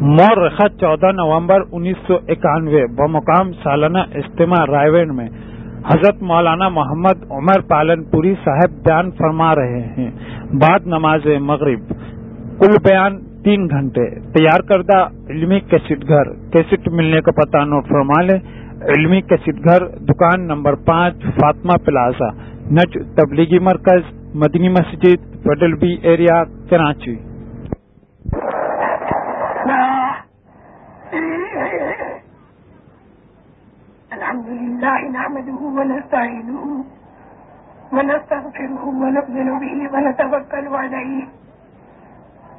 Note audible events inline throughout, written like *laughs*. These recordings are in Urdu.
مور چودہ نومبر انیس سو اکانوے بمقام سالانہ اجتماع رائے میں حضرت مولانا محمد عمر پالن پوری صاحب بیان فرما رہے ہیں۔ بعد نماز مغرب، کل بیان تین گھنٹے۔ تیار کردہ علمی کیسٹ گھر، کیسٹ ملنے کا پتہ نوٹ فرما لیں۔ علمی کیسٹ گھر، دکان نمبر پانچ، فاطمہ پلازا۔ نج تبلیغی مرکز، مدنی مسجد فیڈل بی ایریا، کراچی۔ لله نحمده ونستعينه ونستغفره ونقبل به ونتوكل عليه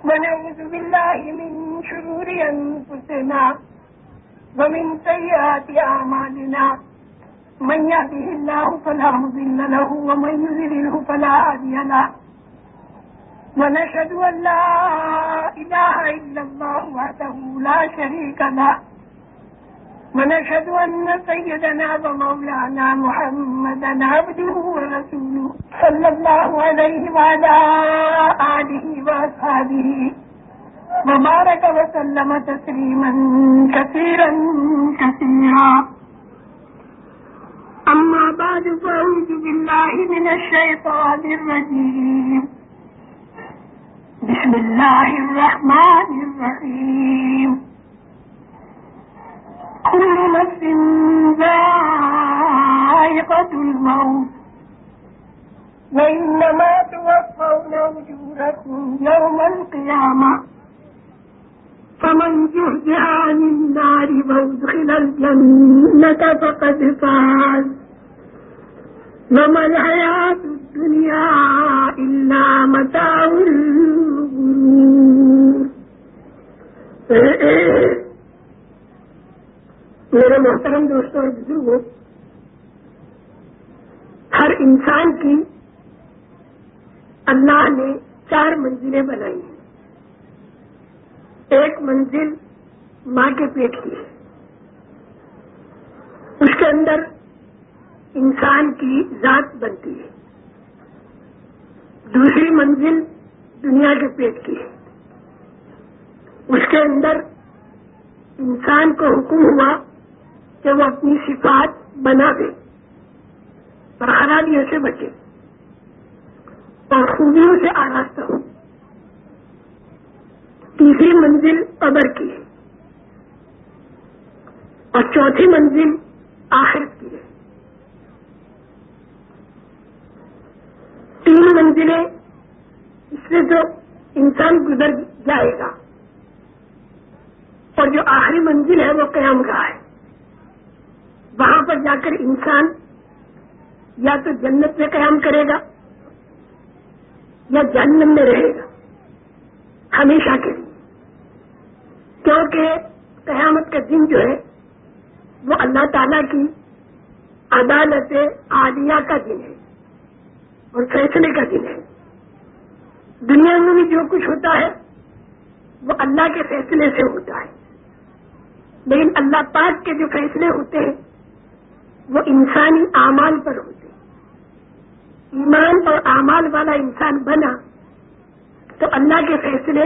ونعوذ بالله من شرور أنفسنا ومن سيئات أعمالنا من يهده الله فلا مضل له ومن يذلله فلا هادي له ونشهد أن لا إله إلا الله وحده لا شريك له ونشهد أن سيدنا ومولانا محمدا عبده ورسوله صلى الله عليه وعلى آله وأصحابه وبارك وسلم تسليما كثيرا كثيرا. أما بعد، فأعوذ بالله من الشيطان الرجيم. بسم الله الرحمن الرحيم. كل نفس ذائقة الموت. وإنما توفون أجوركم يوم القيامة. فمن زحزح عن النار وادخل الجنة فقد فاز. وما الحياة الدنيا إلا متاع الغرور. *laughs* میرے محترم دوستوں اور بزرگوں، ہر انسان کی اللہ نے چار منزلیں بنائی ہیں۔ ایک منزل ماں کے پیٹ کی ہے۔ اس کے اندر انسان کی ذات بنتی ہے۔ دوسری منزل دنیا کے پیٹ کی ہے۔ اس کے اندر انسان کو حکم ہوا کہ وہ اپنی صفات بنا دے اور خرابیوں سے بچے اور خوبیوں سے آراستہ ہو۔ تیسری منزل قبر کی ہے اور چوتھی منزل آخرت کی ہے۔ تین منزلیں اس سے جو انسان گزر جائے گا اور جو آخری منزل ہے وہ قیام کا ہے۔ وہاں پر جا کر انسان یا تو جنت میں قیام کرے گا یا جہنم میں رہے گا، ہمیشہ کے لیے۔ کیونکہ قیامت کا دن جو ہے، وہ اللہ تعالی کی عدالت عالیہ کا دن ہے اور فیصلے کا دن ہے۔ دنیا میں بھی جو کچھ ہوتا ہے، وہ اللہ کے فیصلے سے ہوتا ہے۔ لیکن اللہ پاک کے جو فیصلے ہوتے ہیں وہ انسانی اعمال پر ہوتے ایمان اور اعمال والا انسان بنا تو اللہ کے فیصلے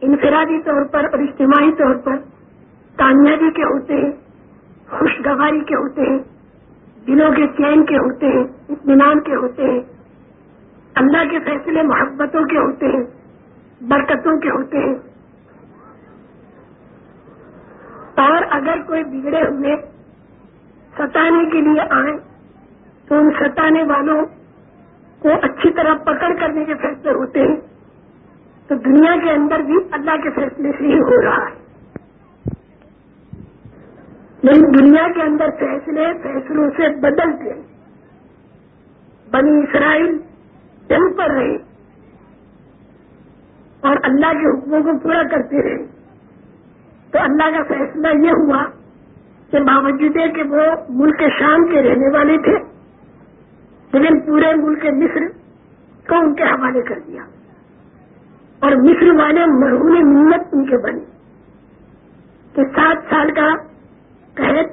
انفرادی طور پر اور اجتماعی طور پر کامیابی کے ہوتے ہیں، خوشگواری کے ہوتے ہیں، دلوں کے چین کے ہوتے ہیں، اطمینان کے ہوتے ہیں۔ اللہ کے فیصلے محبتوں کے ہوتے ہیں، برکتوں کے ہوتے ہیں۔ اور اگر کوئی بگڑے ہوئے ستانے کے لیے آئیں تو ان ستانے والوں کو اچھی طرح پکڑ کرنے کے فیصلے ہوتے ہیں۔ تو دنیا کے اندر بھی اللہ کے فیصلے سے ہی ہو رہا ہے۔ لیکن دنیا کے اندر فیصلے فیصلوں سے بدلتے ہیں بنی اسرائیل چل پر رہے اور اللہ کے حکموں کو پورا کرتے رہے۔ تو اللہ کا فیصلہ یہ ہوا کے باوجود ہے کہ وہ ملک شام کے رہنے والے تھے، لیکن پورے ملک مصر کو ان کے حوالے کر دیا۔ اور مصر والے مرہون منت ان کے بنے۔ کہ سات سال کا قید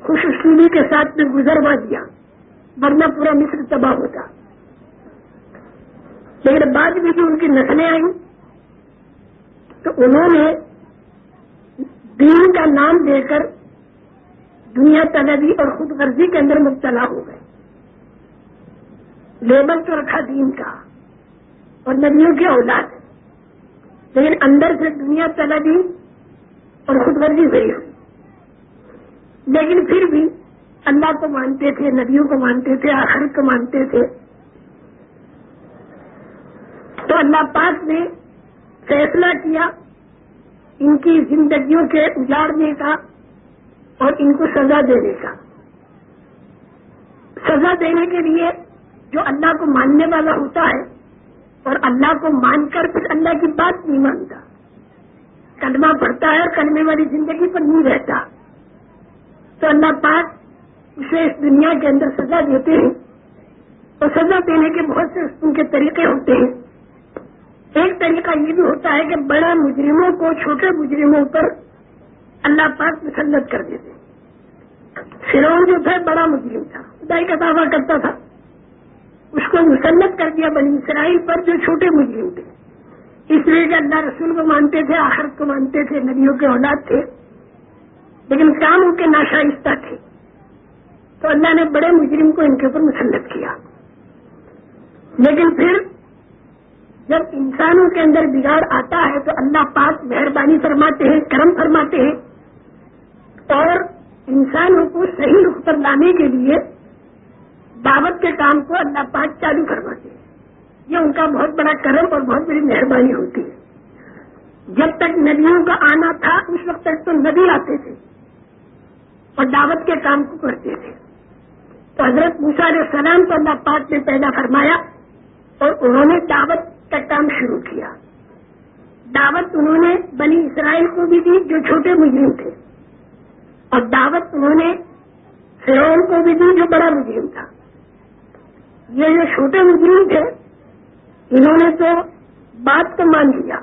خوش اسلوبی کے ساتھ میں گزروا دیا، ورنہ پورا مصر تباہ ہوتا۔ لیکن بعد میں جو ان کی نسلیں آئیں، تو انہوں نے دین کا نام دے کر دنیا طلبی اور خود غرضی کے اندر مبتلا ہو گئے۔ لیبل تو رکھا دین کا اور ندیوں کی اولاد۔ لیکن اندر سے دنیا طلبی اور خود غرضی ہوئی۔ ہوئی لیکن پھر بھی اللہ کو مانتے تھے ندیوں کو مانتے تھے آخر کو مانتے تھے۔ تو اللہ پاک نے فیصلہ کیا ان کی زندگیوں کے اجاڑنے کا۔ اور ان کو سزا دینے کا۔ سزا دینے کے لیے جو اللہ کو ماننے والا ہوتا ہے اور اللہ کو مان کر پھر اللہ کی بات نہیں مانتا۔ کلمہ پڑھتا ہے اور کلمے والی زندگی پر نہیں رہتا۔ تو اللہ پاک اسے اس دنیا کے اندر سزا دیتے ہیں۔ اور سزا دینے کے بہت سے ان کے طریقے ہوتے ہیں۔ ایک طریقہ یہ بھی ہوتا ہے کہ بڑے مجرموں کو چھوٹے مجرموں پر اللہ پاک مسلط کر دیتے۔ فرون جو تھا، بڑا مجرم تھا۔ خدائی کا دعویٰ کرتا تھا۔ اس کو مسلط کر دیا بنی اسرائیل پر جو چھوٹے مجرم تھے۔ اس لیے کہ اللہ رسول کو مانتے تھے، آخرت کو مانتے تھے ندیوں کے اولاد تھے۔ لیکن کام ان کے ناشائستہ تھے۔ تو اللہ نے بڑے مجرم کو ان کے اوپر مسلط کیا۔ لیکن پھر جب انسانوں کے اندر بگاڑ آتا ہے، تو اللہ پاک مہربانی فرماتے ہیں، کرم فرماتے ہیں۔ اور انسانوں کو صحیح رخ پر لانے کے لیے دعوت کے کام کو اللہ پاک چالو کرواتے ہیں۔ یہ ان کا بہت بڑا کرم اور بہت بڑی مہربانی ہوتی ہے۔ جب تک ندیوں کا آنا تھا، اس وقت تک تو ندی آتے تھے اور دعوت کے کام کو کرتے تھے۔ تو حضرت علیہ السلام کو اللہ پاک نے پیدا فرمایا اور انہوں نے دعوت کا کام شروع کیا۔ دعوت انہوں نے بنی اسرائیل کو بھی دی جو چھوٹے مجرم تھے۔ اور دعوت انہوں نے فرون کو بھی دی جو بڑا مجرم تھا۔ یہ جو چھوٹے مجرم تھے، انہوں نے تو بات کو مان لیا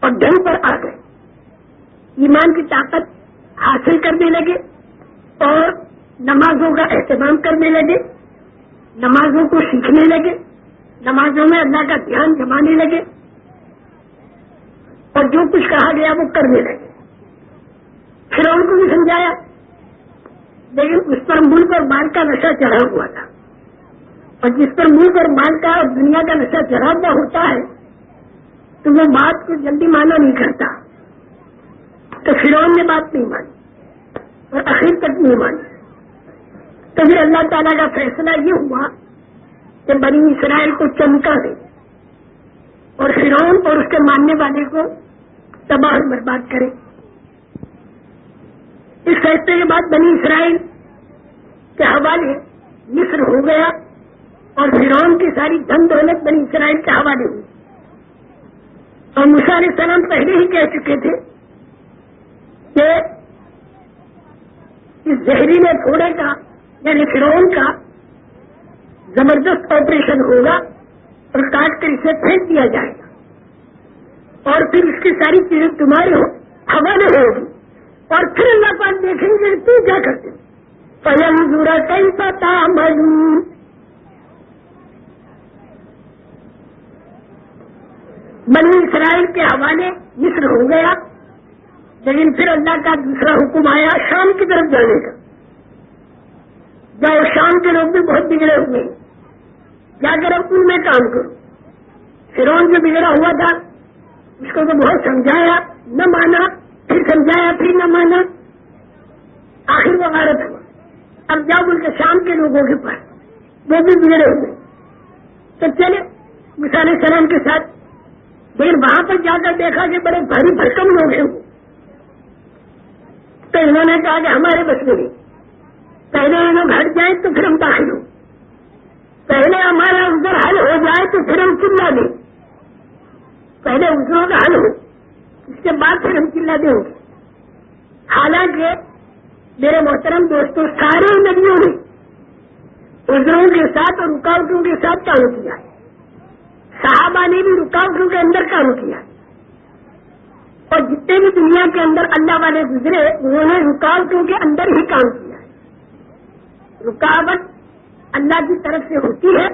اور ڈنگ پر آ گئے۔ ایمان کی طاقت حاصل کرنے لگے اور نمازوں کا اہتمام کرنے لگے، نمازوں کو سیکھنے لگے، نمازوں میں اللہ کا دھیان جمانے لگے اور جو کچھ کہا گیا وہ کرنے لگے۔ پھر ان کو بھی سمجھایا۔ لیکن اس پر ملک اور مال کا نشہ چڑھا ہوا تھا۔ اور جس پر ملک اور مال کا اور دنیا کا نشہ چڑھا ہوا ہوتا ہے، تو وہ بات کو جلدی مانا نہیں کرتا۔ تو فرون نے بات نہیں مانی۔ اور آخر تک نہیں مانی۔ تو پھر اللہ تعالیٰ کا فیصلہ یہ ہوا کہ بنی اسرائیل کو چمکا دے۔ اور فرون اور اس کے ماننے والے کو تباہ برباد کرے۔ اس فیصلے کے بعد بنی اسرائیل کے حوالے مصر ہو گیا اور فرون کی ساری دھن دولت بنی اسرائیل کے حوالے ہوئی۔ اور علیہ السلام پہلے ہی کہہ چکے تھے کہ اس زہریلے گھوڑے کا یعنی فرون کا زبردست آپریشن ہوگا اور کاٹ کر اسے پھینک دیا جائے گا۔ اور پھر اس کی ساری چیزیں تمہارے حوالے ہوگی اور پھر اللہ پاک دیکھیں گے تو کیا کرتے پہلے ضرور کئی پتا معلوم بنی اسرائیل کے حوالے مصر ہو گیا، لیکن پھر اللہ کا دوسرا حکم آیا شام کی طرف جانے کا۔ جاؤ، شام کے لوگ بھی بہت بگڑے ہوئے ہیں۔ جا کر ان میں کام کرو۔ فرون جو بگڑا ہوا تھا، اس کو تو بہت سمجھایا، نہ مانا۔ پھر سمجھایا پھر نہ مانا۔ آخر وہ غارت ہوا۔ اب جاؤ بول کے شام کے لوگوں کے پاس۔ وہ بھی بگڑے ہوئے۔ تو چلے مثال سلام کے ساتھ۔ لیکن وہاں پر جا کر دیکھا کہ بڑے بھاری بھرکم لوگ ہیں تو انہوں نے کہا کہ ہمارے بس میں۔ نہیں پہلے انہوں گھٹ جائیں تو پھر ہم داخل ہوں۔ پہلے ہمارا ادھر حل ہو جائے تو پھر ہم چلا دیں پہلے ادھروں کا حل ہو۔ کے بعد پھر ہم چلا دیں گے حالانکہ میرے محترم دوستوں سارے ندیوں نے ادھروں کے ساتھ اور رکاوٹوں کے ساتھ کام کیا ہے۔ صحابہ نے بھی رکاوٹوں کے اندر کام کیا ہے۔ اور جتنے بھی دنیا کے اندر اللہ والے گزرے، انہوں نے رکاوٹوں کے اندر ہی کام کیا ہے۔ رکاوٹ اللہ کی طرف سے ہوتی ہے۔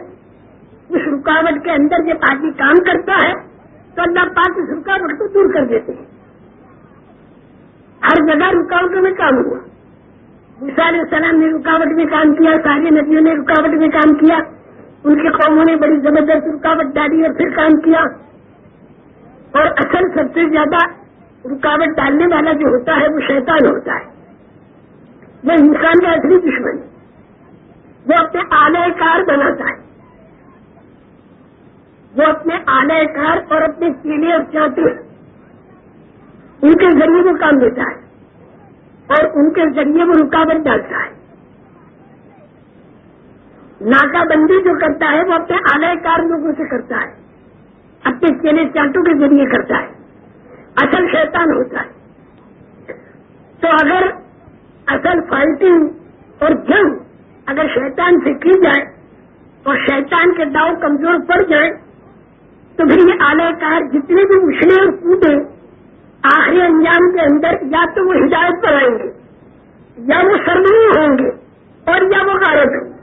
اس رکاوٹ کے اندر جب آدمی کام کرتا ہے تو اللہ پاک اس رکاوٹ کو دور کر دیتے ہیں۔ جگہ رکاوٹوں میں کام ہوا۔ علیہ السلام نے رکاوٹ میں کام کیا ساری ندیوں نے رکاوٹ میں کام کیا۔ ان کی قوموں نے بڑی زبردست رکاوٹ ڈالی اور پھر کام کیا۔ اور اصل سب سے زیادہ رکاوٹ ڈالنے والا جو ہوتا ہے وہ شیطان ہوتا ہے۔ وہ انسان کا اصلی دشمن ہے۔ وہ اپنے آلے کار بناتا ہے۔ وہ اپنے آلے کار اور اپنے کیلے اور ان کے ذریعے وہ کام دیتا ہے اور ان کے ذریعے وہ رکاوٹ ڈالتا ہے۔ ناکہ بندی جو کرتا ہے وہ اپنے آلے کار لوگوں سے کرتا ہے، اپنے کیلے چانٹوں کے ذریعے کرتا ہے۔ اصل شیطان ہوتا ہے۔ تو اگر اصل فائٹنگ اور جنگ اگر شیطان سے کی جائے اور شیطان کے داؤ کمزور پڑ جائے تو پھر یہ آلے کار جتنے بھی اچھلے اور کودے آخری انجام کے اندر یا تو وہ ہدایت پر آئیں گے، یا وہ سرمنی ہوں گے اور یا وہ غارت ہوں گے۔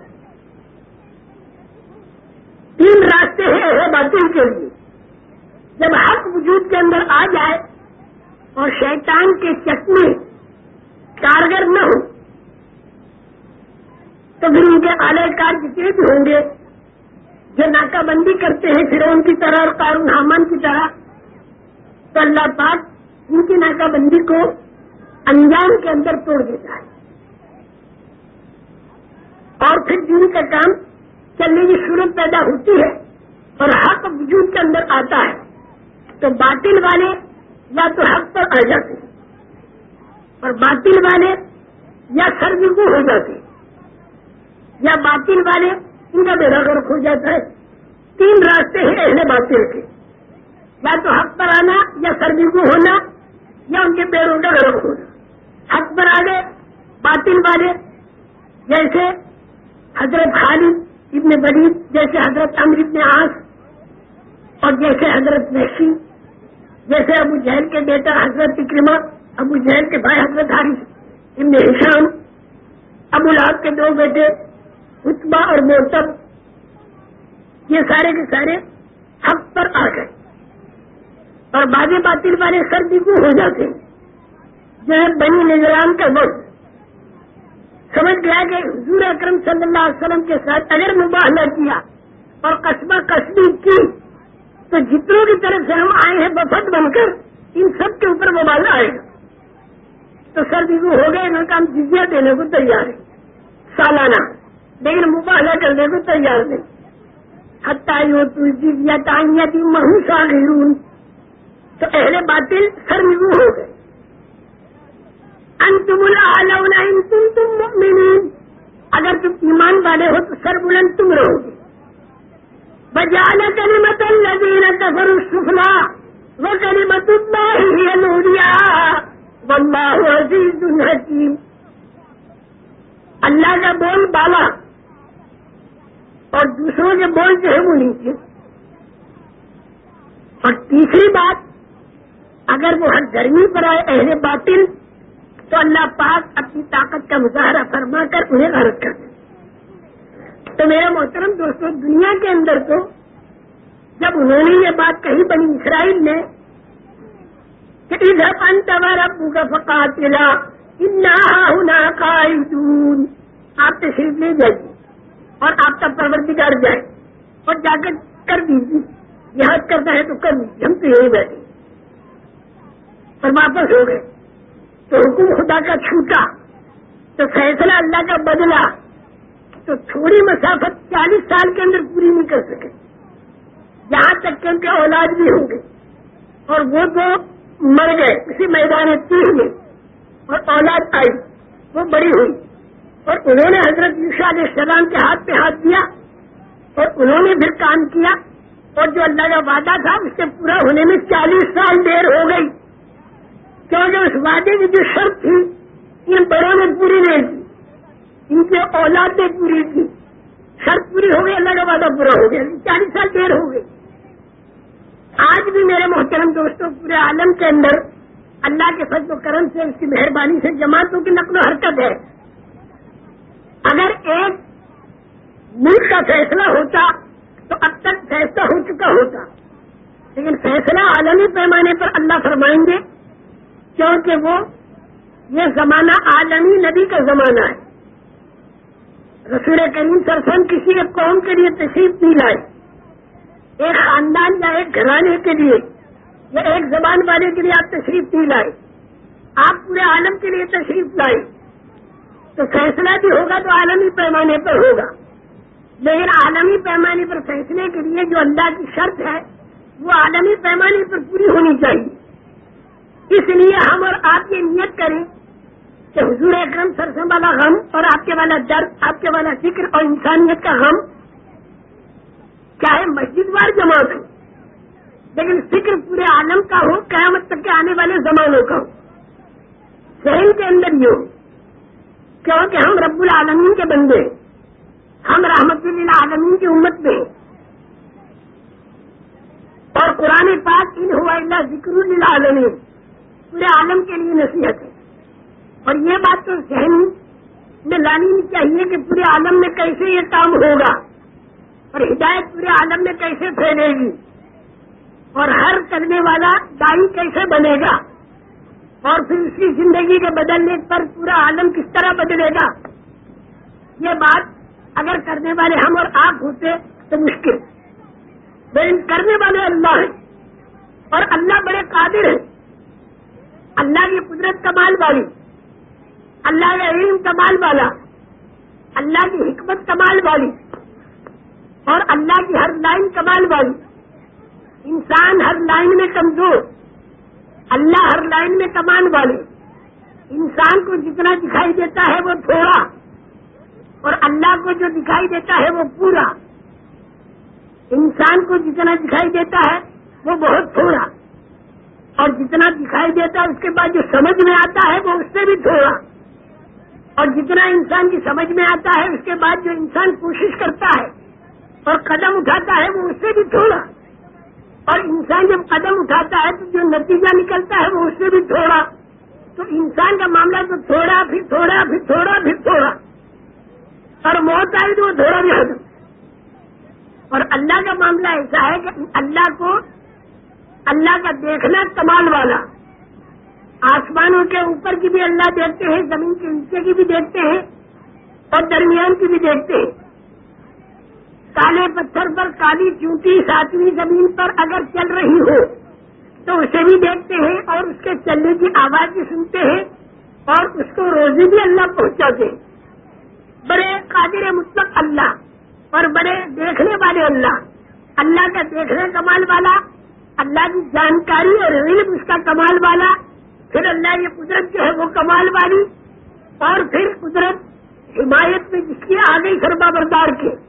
تین راستے ہیں اہل باطل کے لیے۔ جب حق وجود کے اندر آ جائے اور شیطان کے چکمے کارگر نہ ہو تو پھر ان کے آلے کار جتنے بھی ہوں گے جو ناکہ بندی کرتے ہیں پھر کی طرح اور قارون حامان کی طرح، تو اللہ پاک ان کی ناکہ بندی کو انجام کے اندر توڑ دیتا ہے۔ اور پھر دن کا کام چلنے کی صورت پیدا ہوتی ہے اور حق وجود کے اندر آتا ہے۔ تو باطل والے یا تو حق پر آ جاتے ہیں، اور باطل والے یا سرگو ہو جاتے یا باطل والے ان کا بیڑا گرک ہو جاتا ہے۔ تین راستے ہیں اہل باطل کے۔ یا تو حق پر آنا یا سرگو ہونا یا ان کے پیڑوں کا گرک ہونا۔ حق پر آ گئے، باطل والے۔ جیسے حضرت خالد ابن بدیب جیسے حضرت امر ابن آس اور جیسے حضرت وحشی۔ جیسے ابو جہل کے بیٹا حضرت اکرما ابو جہل کے بھائی حضرت حارث ابن حشام ابو لاب کے دو بیٹے۔ اتبا اور موتب یہ سارے کے سارے حق پر آ گئے۔ اور بازی باطل والے سردی کو ہو جاتے جو ہے بنی نظران کا وقت سمجھ گیا کہ حضور اکرم صلی اللہ علیہ وسلم کے ساتھ اگر مباہلہ کیا اور قصبہ قصبی کی، تو جتنوں کی طرف سے ہم آئے ہیں، بفت بن کر ان سب کے اوپر مباہلہ آئے گا۔ تو سر بھی ہو گئے ان کا ہم جزیا دینے کو تیار ہے سالانہ۔ لیکن مباہلہ کرنے کو تیار نہیں۔ ہتائی ہو تو جزیا تائیاں تھی مہو سا تو اہل باطل سر ہو گئے۔ انتم الاعلون ان کنتم مؤمنین۔ اگر تم ایمان والے ہو تو سر بلند تم رہو گے۔ بجانا بجال کلمت الذین کفروا السفلا وکلمت اللہ ہی العلیاء واللہ عزیز حکیم۔ اللہ کا بول بالا۔ اور دوسروں کے بول جو ہے وہ نیچے اور تیسری بات، اگر وہ ہر گرمی پر آئے اہل باطل، تو اللہ پاک اپنی طاقت کا مظاہرہ فرما کر انہیں غرض کر دیں تو میرا محترم دوستوں دنیا کے اندر تو جب انہوں نے یہ بات کہی، بنی اسرائیل نے کہ ادھر انتظار ابو کا فقات ملا ہونا قائدون آپ تشریف لے جائیے۔ اور آپ کا پروردگار جائے اور جا کر کر دیجیے۔ یاد کرتا ہے تو کر دیجیے۔ ہم تو یہی بیٹھے اور واپس ہو گئے تو حکم خدا کا چھوٹا، تو فیصلہ اللہ کا بدلا تو تھوڑی مسافت چالیس سال کے اندر پوری نہیں کر سکے۔ جہاں تک کہ ان کے اولاد بھی ہوں گے۔ اور وہ تو مر گئے۔ اسی میدان تیر میں۔ اور اولاد آئی۔ وہ بڑی ہوئی۔ اور انہوں نے حضرت علیہ السلام کے ہاتھ پہ ہاتھ دیا اور انہوں نے پھر کام کیا اور جو اللہ کا وعدہ تھا اس کے پورا ہونے میں چالیس سال دیر ہو گئی۔ کیونکہ اس وعدے کی جو شرط تھی ان بڑوں نے پوری نہیں کی ان کی اولاد نے پوری کی شرط پوری ہو گئی، اللہ کا وعدہ پورا ہو گیا۔ چالیس سال دیر ہو گئی۔ آج بھی میرے محترم دوستوں پورے عالم کے اندر اللہ کے فضل و کرم سے، اس کی مہربانی سے جماعتوں کی نقل و حرکت ہے۔ اگر ایک ملک کا فیصلہ ہوتا تو اب تک فیصلہ ہو چکا ہوتا۔ لیکن فیصلہ عالمی پیمانے پر اللہ فرمائیں گے کیونکہ وہ یہ زمانہ عالمی نبی کا زمانہ ہے۔ رسول کریم سرسن کسی ایک قوم کے لیے تشریف نہیں لائے۔ ایک خاندان یا ایک گھرانے کے لیے یا ایک زبان والے کے لیے آپ تشریف نہیں لائے۔ آپ پورے عالم کے لیے تشریف لائے۔ تو فیصلہ بھی ہوگا تو عالمی پیمانے پر ہوگا۔ لیکن عالمی پیمانے پر فیصلے کے لیے جو اللہ کی شرط ہے، وہ عالمی پیمانے پر پوری ہونی چاہیے۔ اس لیے ہم اور آپ یہ نیت کریں کہ حضور اکرم سرسم والا غم اور آپ کے والا درد، آپ کے والا فکر اور انسانیت کا غم، چاہے مسجد وار جماعت ہو، لیکن فکر پورے عالم کا ہو، قیامت تک کے آنے والے زمانوں کا ہو۔ ذہن کے اندر یہ ہو کیونکہ ہم رب العالمین کے بندے ہم رحمت اللہ عالمین کی امت میں اور قرآن پاک ان ہوا اللہ ذکر العالمین پورے عالم کے لیے نصیحت ہے۔ اور یہ بات تو ذہن میں لانی چاہیے کہ پورے عالم میں کیسے یہ کام ہوگا۔ اور ہدایت پورے عالم میں کیسے پھیلے گی۔ اور ہر کرنے والا دائی کیسے بنے گا۔ اور پھر اس کی زندگی کے بدلنے پر پورا عالم کس طرح بدلے گا؟ یہ بات اگر کرنے والے ہم اور آپ ہوتے تو مشکل۔ لیکن کرنے والے اللہ ہیں اور اللہ بڑے قادر ہیں۔ اللہ کی قدرت کمال والی، اللہ کا علم کمال والا، اللہ کی حکمت کمال والی اور اللہ کی ہر لائن کمال والی۔ انسان ہر لائن میں کمزور۔ اللہ ہر لائن میں کمال والے انسان کو جتنا دکھائی دیتا ہے وہ تھوڑا، اور اللہ کو جو دکھائی دیتا ہے وہ پورا۔ انسان کو جتنا دکھائی دیتا ہے وہ بہت تھوڑا، اور جتنا دکھائی دیتا ہے اس کے بعد جو سمجھ میں آتا ہے وہ اس سے بھی تھوڑا۔ اور جتنا انسان کی سمجھ میں آتا ہے اس کے بعد جو انسان کوشش کرتا ہے اور قدم اٹھاتا ہے وہ اس سے بھی تھوڑا۔ اور انسان جب قدم اٹھاتا ہے تو جو نتیجہ نکلتا ہے وہ اس سے بھی تھوڑا۔ تو انسان کا معاملہ تو تھوڑا پھر تھوڑا پھر تھوڑا پھر تھوڑا۔ اور موت آئی تو وہ تھوڑا بھی ختم اور اللہ کا معاملہ ایسا ہے کہ اللہ کو، اللہ کا دیکھنا کمال والا۔ آسمانوں کے اوپر کی بھی اللہ دیکھتے ہیں، زمین کے نیچے کی بھی دیکھتے ہیں اور درمیان کی بھی دیکھتے ہیں۔ کالے پتھر پر کالی چونٹی ساتویں زمین پر اگر چل رہی ہو، تو اسے بھی دیکھتے ہیں اور اس کے چلنے کی آواز بھی سنتے ہیں اور اس کو روزی بھی اللہ پہنچاتے ہیں۔ بڑے قادر مطلق اللہ اور بڑے دیکھنے والے اللہ۔ اللہ کا دیکھنے کمال والا، اللہ کی جانکاری اور علم اس کا کمال والا۔ پھر اللہ کی قدرت جو ہے وہ کمال والی۔ اور پھر قدرت حمایت میں جس کی آ گئی بردار کے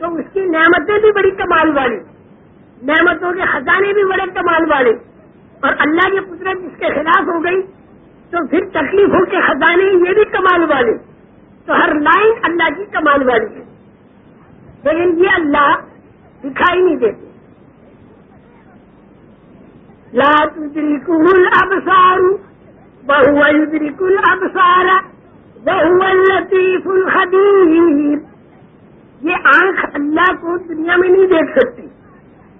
تو اس کی نعمتیں بھی بڑی کمال والی، نعمتوں کے خزانے بھی بڑے کمال والے۔ اور اللہ کی قدرت جس کے خلاف ہو گئی، تو پھر تکلیفوں کے خزانے یہ بھی کمال والے۔ تو ہر لائن اللہ کی کمال والی ہے۔ لیکن یہ اللہ دکھائی نہیں دیتے۔ لا تدركه الأبصار وهو يدرك الأبصار وهو اللطيف الخبير یہ آنکھ اللہ کو دنیا میں نہیں دیکھ سکتی۔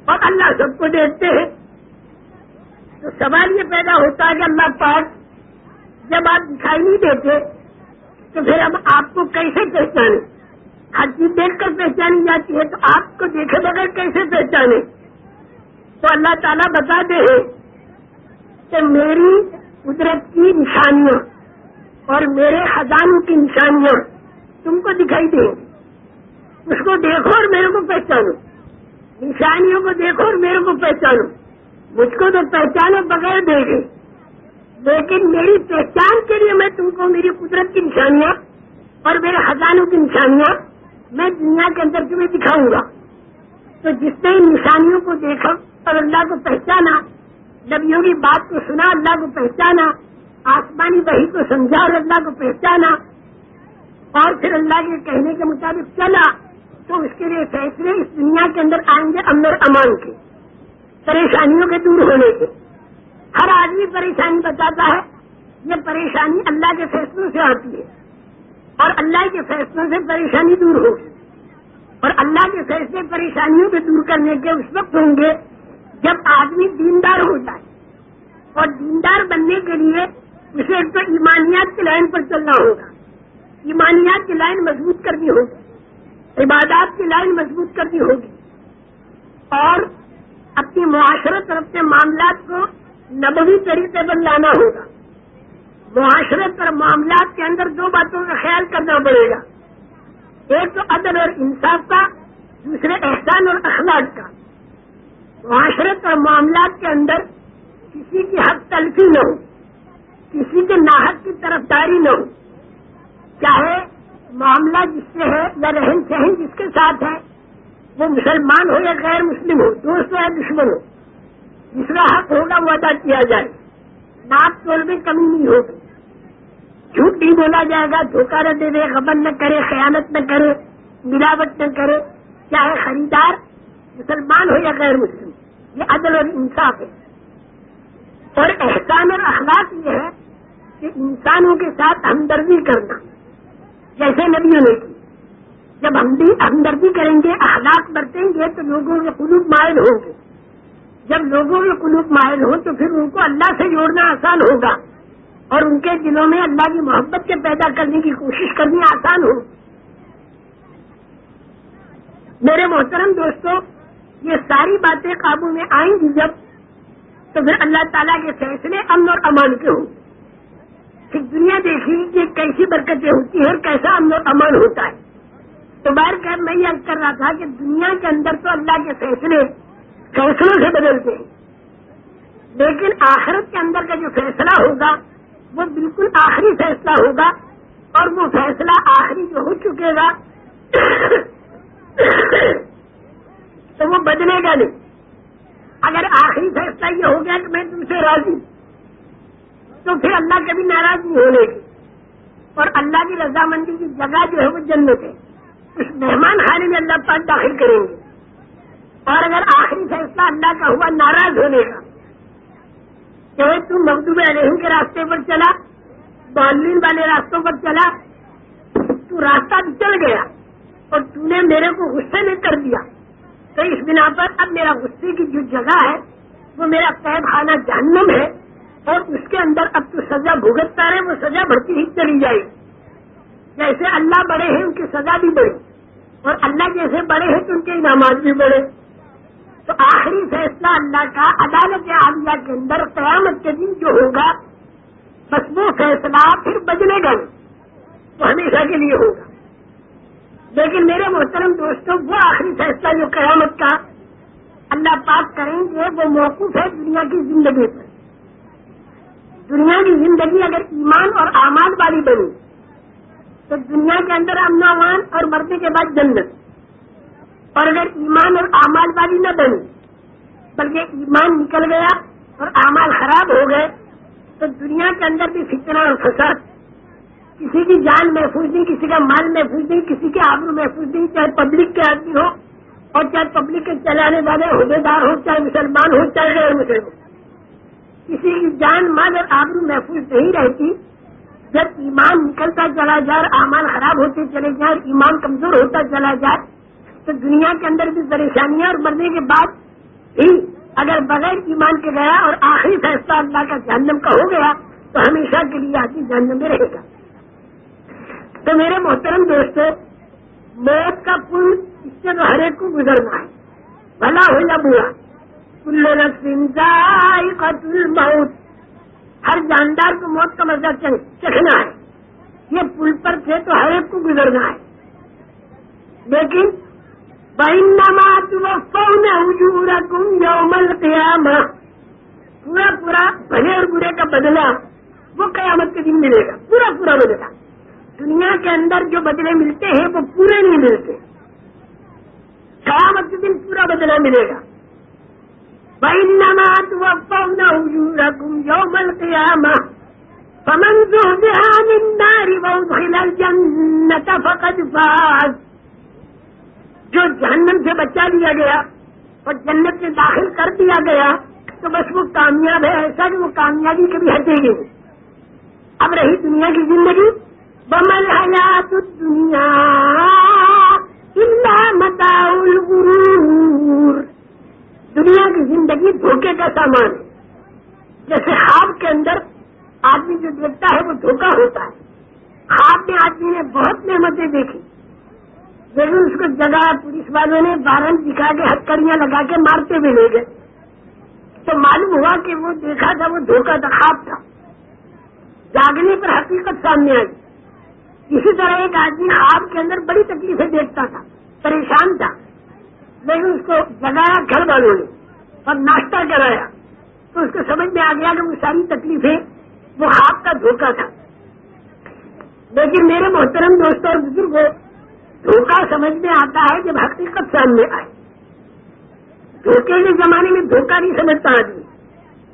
اور اللہ سب کو دیکھتے ہیں۔ تو سوال یہ پیدا ہوتا ہے کہ اللہ پاک جب آپ دکھائی نہیں دیتے، تو پھر ہم آپ کو کیسے پہچانے ہر چیز دیکھ کر پہچانی جاتی ہے، تو آپ کو دیکھے بغیر کیسے پہچانے تو اللہ تعالیٰ بتا دے کہ میری قدرت کی نشانیاں اور میرے خزانوں کی نشانیاں تم کو دکھائی دیں۔ اس کو دیکھو اور میرے کو پہچانو۔ نشانیوں کو دیکھو اور میرے کو پہچانو۔ مجھ کو تو پہچانو بغیر دے گے لیکن میری پہچان کے لیے میں تم کو میری قدرت کی نشانیاں اور میرے خزانوں کی نشانیاں میں دنیا کے اندر تمہیں دکھاؤں گا۔ تو جس نے ان نشانیوں کو دیکھا اور اللہ کو پہچانا، نبیوں کی بات کو سنا، اللہ کو پہچانا، آسمانی بہی کو سمجھا اور اللہ کو پہچانا اور پھر اللہ کے کہنے کے مطابق چلا۔ تو اس کے لیے فیصلے اس دنیا کے اندر آئیں گے امر امان کے، پریشانیوں کے دور ہونے کے۔ ہر آدمی پریشانی بتاتا ہے، یہ پریشانی اللہ کے فیصلوں سے آتی ہے۔ اور اللہ کے فیصلوں سے پریشانی دور ہوگی۔ اور اللہ کے فیصلے پریشانیوں کے دور کرنے کے اس وقت ہوں گے جب آدمی دیندار ہو جائے۔ اور دیندار بننے کے لیے اسے ایک تو ایمانیات کی لائن پر چلنا ہوگا۔ ایمانیات کی لائن مضبوط کرنی ہوگی۔ عبادات کی لائن مضبوط کرنی ہوگی اور اپنی معاشرت اور اپنے معاملات کو نبوی طریقے پر لانا ہوگا۔ معاشرت اور معاملات کے اندر دو باتوں کا خیال کرنا پڑے گا۔ ایک تو عدل اور انصاف کا، دوسرے احسان اور اخلاق کا۔ معاشرت اور معاملات کے اندر کسی کی حق تلفی نہ ہو، کسی کے ناحق کی طرف داری نہ ہو۔ چاہے معاملہ جس سے ہے، یا رہن سہن جس کے ساتھ ہے، وہ مسلمان ہو یا غیر مسلم ہو، دوست ہو یا دشمن ہو جس کا حق ہوگا وہ ادا کیا جائے۔ ناپ تول میں کمی نہیں ہوگی۔ جھوٹ نہیں بولا جائے گا، دھوکہ نہ دے دے خبر نہ کرے، خیانت نہ کرے، ملاوٹ نہ کرے۔ چاہے خریدار مسلمان ہو یا غیر مسلم، یہ عدل اور انصاف ہے۔ اور احسان اور اخلاق یہ ہے کہ انسانوں کے ساتھ ہمدردی کرنا۔ جیسے نبیوں نے کی جب ہم بھی ہمدردی کریں گے، اخلاق برتیں گے، تو لوگوں کے قلوب مائل ہوں گے۔ جب لوگوں کے قلوب مائل ہوں، تو پھر ان کو اللہ سے جوڑنا آسان ہوگا۔ اور ان کے دلوں میں اللہ کی محبت کے پیدا کرنے کی کوشش کرنی آسان ہو۔ میرے محترم دوستوں یہ ساری باتیں قابو میں آئیں گی جب، تو پھر اللہ تعالیٰ کے فیصلے امن اور امان کے ہوں۔ گے پھر دنیا دیکھی کہ کیسی برکتیں ہوتی ہیں اور کیسا امن امان ہوتا ہے۔ تو بار کر میں یہ کر رہا تھا کہ دنیا کے اندر تو اللہ کے فیصلے فیصلوں سے بدلتے ہیں۔ لیکن آخرت کے اندر کا جو فیصلہ ہوگا، وہ بالکل آخری فیصلہ ہوگا اور وہ فیصلہ آخری جو ہو چکے گا، تو وہ بدلے گا نہیں۔ اگر آخری فیصلہ یہ ہو گیا کہ میں تم سے راضی تو پھر اللہ کبھی ناراض نہیں ہونے گی اور اللہ کی رضامندی کی جگہ جو ہے وہ جنت ہے۔ اس مہمان خانے میں اللہ پاک داخل کریں گے۔ اور اگر آخری فیصلہ اللہ کا ہوا ناراض ہونے کا، کہ تم مغدوب علیہ کے راستے پر چلا بالین والے راستوں پر چلا، تو راستہ چل گیا اور تو نے میرے کو غصے میں کر دیا۔ تو اس بنا پر اب میرا غصے کی جو جگہ ہے، وہ میرا قید خانہ جہنم ہے۔ اور اس کے اندر اب تو سزا بھگتتا رہے، وہ سزا بڑھتی ہی چلی جائے جیسے اللہ بڑے ہیں، ان کی سزا بھی بڑھی اور اللہ جیسے بڑے ہیں تو ان کے انعامات بھی بڑھے تو آخری فیصلہ اللہ کا عدالت عالیہ کے اندر قیامت کے دن جو ہوگا، بس وہ فیصلہ پھر بدلے گا۔ تو ہمیشہ کے لیے ہوگا۔ لیکن میرے محترم دوستوں وہ آخری فیصلہ جو قیامت کا اللہ پاک کریں گے، وہ موقف ہے دنیا کی زندگی پر۔ دنیا کی زندگی اگر ایمان اور امان والی بنی، تو دنیا کے اندر امن امان اور مرنے کے بعد جنت۔ اور اگر ایمان اور اعمال والی نہ بنی، بلکہ ایمان نکل گیا اور اعمال خراب ہو گئے، تو دنیا کے اندر بھی فتنہ اور فساد، کسی کی جان محفوظ نہیں، کسی کا مال محفوظ نہیں، کسی کے آبرو محفوظ نہیں، چاہے پبلک کے آدمی ہو اور چاہے پبلک کے چلانے والے عہدے دار ہو چاہے مسلمان ہو، چاہے غیر مسلم ہو کسی کی جان مال اور آبرو محفوظ نہیں رہتی۔ جب ایمان نکلتا چلا جائے اور امان خراب ہوتے چلے جائے اور ایمان کمزور ہوتا چلا جائے تو دنیا کے اندر بھی پریشانیاں اور مرنے کے بعد ہی اگر بغیر ایمان کے گیا اور آخری فیصلہ اللہ کا جہنم کا ہو گیا، تو ہمیشہ کے لیے آدمی جہنم میں رہے گا۔ تو میرے محترم دوستو، موت کا پل اس سے تو ہر ایک کو گزرنا ہے۔ بھلا ہو یا برا۔ کل قتل موت ہر جاندار کو موت کا مزہ چکھنا ہے۔ یہ پل پر تھے تو ہر ایک کو گزرنا ہے۔ لیکن بہن نماز حجور کم یومل قیام پورا پورا بھلے اور برے کا بدلا وہ قیامت کے دن ملے گا۔ پورا پورا بدلا دنیا کے اندر جو بدلے ملتے ہیں وہ پورے نہیں ملتے۔ قیامت کے دن پورا بدلہ ملے گا۔ بھائی نماز و پونا پمن جو ناری بہت فقد فاز. جو جہنم سے بچا دیا گیا اور جنت میں داخل کر دیا گیا، تو بس وہ کامیاب ہے، ایسا کہ وہ کامیابی کبھی ہٹے گی اب رہی دنیا کی زندگی. بمل حیات دنیا متاع الغرور. دنیا کی زندگی دھوکے کا سامان ہے۔ جیسے خواب کے اندر آدمی جو دیکھتا ہے وہ دھوکہ ہوتا ہے۔ خواب میں آدمی نے بہت نعمتیں دیکھی۔ لیکن اس کو جگہ پولیس والوں نے بارن دکھا کے ہتکڑیاں لگا کے مارتے ہوئے لے گئے۔ تو معلوم ہوا کہ وہ دیکھا تھا، وہ دھوکہ تھا، خواب تھا۔ جاگنے پر حقیقت سامنے آئی۔ اسی طرح ایک آدمی خواب کے اندر بڑی تکلیفیں دیکھتا تھا، پریشان تھا۔ لیکن اس کو جگایا گھر والوں نے اور ناشتہ کرایا۔ تو اس کو سمجھ میں آ گیا کہ وہ ساری تکلیفیں وہ خواب کا دھوکہ تھا۔ لیکن میرے محترم دوستوں اور بزرگوں دھوکہ سمجھ میں آتا ہے جب حقیقت سامنے آئے۔ دھوکے کے زمانے میں دھوکہ نہیں سمجھتا آدمی۔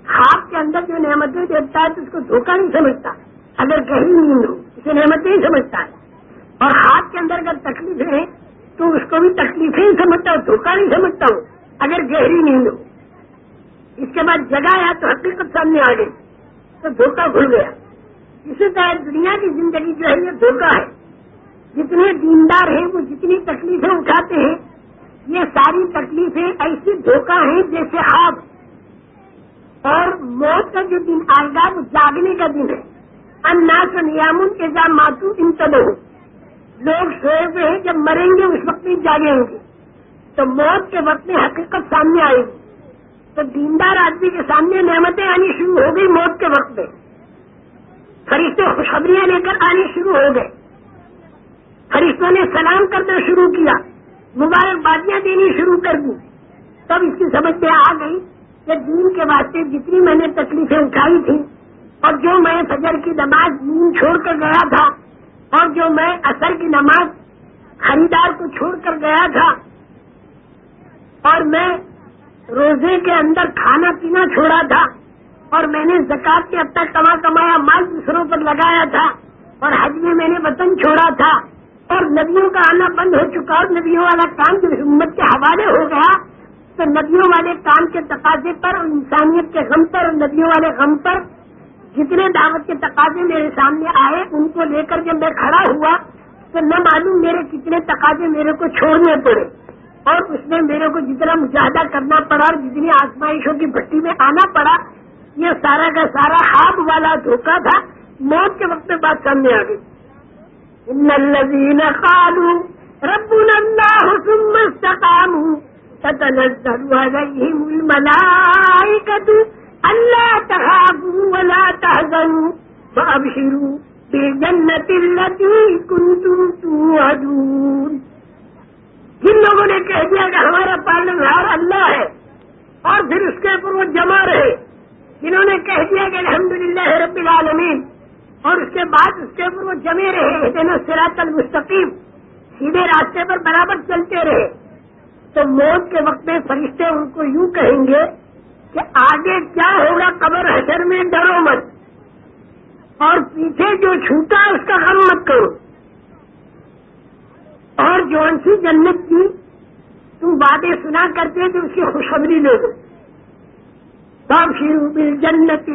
خواب کے اندر جو نعمتیں دیکھتا ہے تو اس کو دھوکہ نہیں سمجھتا۔ اگر کہیں نیند ہو، اسے نعمتیں ہی سمجھتا ہے۔ اور ہاتھ کے اندر اگر تکلیفیں ہیں تو اس کو بھی تکلیفیں ہی سمجھتا ہوں دھوکہ نہیں سمجھتا ہوں اگر گہری نیند ہو۔ اس کے بعد جگہ آیا تو حقیقت سامنے آ گئی، تو دھوکہ کھل گیا۔ اسی طرح دنیا کی زندگی جو ہے، یہ دھوکہ ہے۔ جتنے دیندار ہیں، وہ جتنی تکلیفیں اٹھاتے ہیں، یہ ساری تکلیفیں ایسی دھوکہ ہیں جیسے خواب اور موت کا جو دن آئے گا، وہ جاگنے کا دن ہے۔ اناس نیامن کے جا ماتو ان تلو لوگ سوئے ہوئے ہیں، جب مریں گے، اس وقت میں جاگیں گے۔ تو موت کے وقت میں حقیقت سامنے آئے گی۔ تو دیندار آدمی کے سامنے نعمتیں آنی شروع ہو گئی موت کے وقت میں۔ فرشتے خوشخبریاں لے کر آنی شروع ہو گئے۔ فرشتوں نے سلام کرنا شروع کیا۔ مبارکبادیاں دینی شروع کر دی۔ تب اس کی سمجھ میں آ گئی کہ دین کے واسطے جتنی میں نے تکلیفیں اٹھائی تھی اور جو میں فجر کی نماز نیند چھوڑ کر گیا تھا اور جو میں اثر کی نماز خریدار کو چھوڑ کر گیا تھا اور میں روزے کے اندر کھانا پینا چھوڑا تھا اور میں نے زکات کے اب تک کما کمایا، مال دوسروں پر لگایا تھا اور حج میں میں نے وطن چھوڑا تھا اور ندیوں کا آنا بند ہو چکا اور ندیوں والا کام جو امت کے حوالے ہو گیا تو ندیوں والے کام کے تقاضے پر اور انسانیت کے غم پر اور ندیوں والے غم پر جتنے دعوت کے تقاضے میرے سامنے آئے، ان کو لے کر جب میں کھڑا ہوا، تو نہ معلوم میرے کتنے تقاضے میرے کو چھوڑنے پڑے۔ اور اس میں میرے کو جتنا مجاہدہ کرنا پڑا اور جتنی آزمائشوں کی بھٹی میں آنا پڑا، یہ سارا کا سارا ہاتھ والا دھوکہ تھا۔ موت کے وقت میں بات سامنے آ گئی۔ ان الذين قالوا ربنا الله ثم استقاموا تتنزل عليهم الملائكة ألا تخافوا ولا تحزنوا فأبشروا بالجنة التي كنتم توعدون۔ جن لوگوں نے کہہ دیا کہ ہمارا پالنہار اللہ ہے اور پھر اس کے اوپر وہ جمع رہے۔ جنہوں نے کہہ دیا کہ الحمدللہ رب العالمین اور اس کے بعد اس کے اوپر وہ جمے رہے دن سراط المستقیم۔ سیدھے راستے پر برابر چلتے رہے۔ تو موت کے وقت میں فرشتے ان کو یوں کہیں گے کہ آگے کیا ہوگا قبر حشر میں ڈرو مت۔ اور پیچھے جو چھوٹا اس کا غم مت کرو۔ اور جو سی جنت کی تم باتیں سنا کرتے تو اس کی خوشخبری لے دو باب شروع بل جنت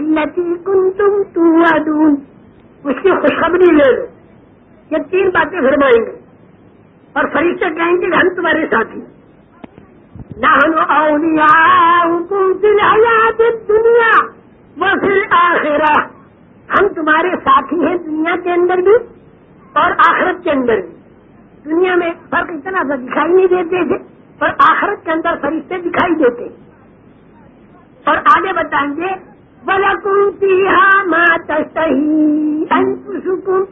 کن تم تم اس کی خوشخبری لے لو۔ یہ تین باتیں فرمائیں گے۔ اور فرشتے کہیں گے کہ ہم تمہارے ساتھی نہ دنیا وہ پھر آخرا ہم تمہارے ساتھی ہیں دنیا کے اندر بھی اور آخرت کے اندر بھی۔ دنیا میں فرق اتنا سا دکھائی نہیں دیتے تھے اور آخرت کے اندر فرشتے دکھائی دیتے۔ اور آگے بتائیں گے، ولكم فيها ما تشتهي أنفسكم،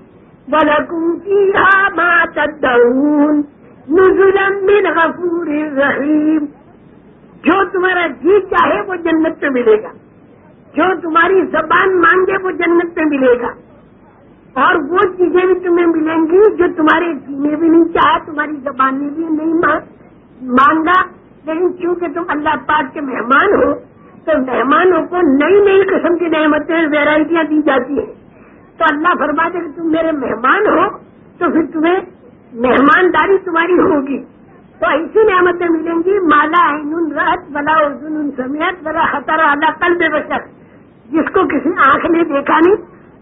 ولكم فيها ما تدعون۔ نزلا من غفور رحیم جو تمہارا جی چاہے وہ جنت پہ ملے گا۔ جو تمہاری زبان مانگے وہ جنت پہ ملے گا۔ اور وہ چیزیں بھی تمہیں ملیں گی جو تمہارے جی میں بھی نہیں چاہے تمہاری زبان میں بھی نہیں مانگا۔ لیکن چونکہ تم اللہ پاک کے مہمان ہو، تو مہمانوں کو نئی نئی قسم کی نعمتیں ویرائٹیاں دی جاتی ہیں۔ تو اللہ فرماتے کہ تم میرے مہمان ہو، تو پھر تمہیں مہمانداری تمہاری ہوگی۔ تو ایسی نعمتیں ملیں گی، مالا عین رت بلا ارجن سمیت بلا خطر اللہ قلب بشر۔ جس کو کسی آنکھ نے دیکھا نہیں،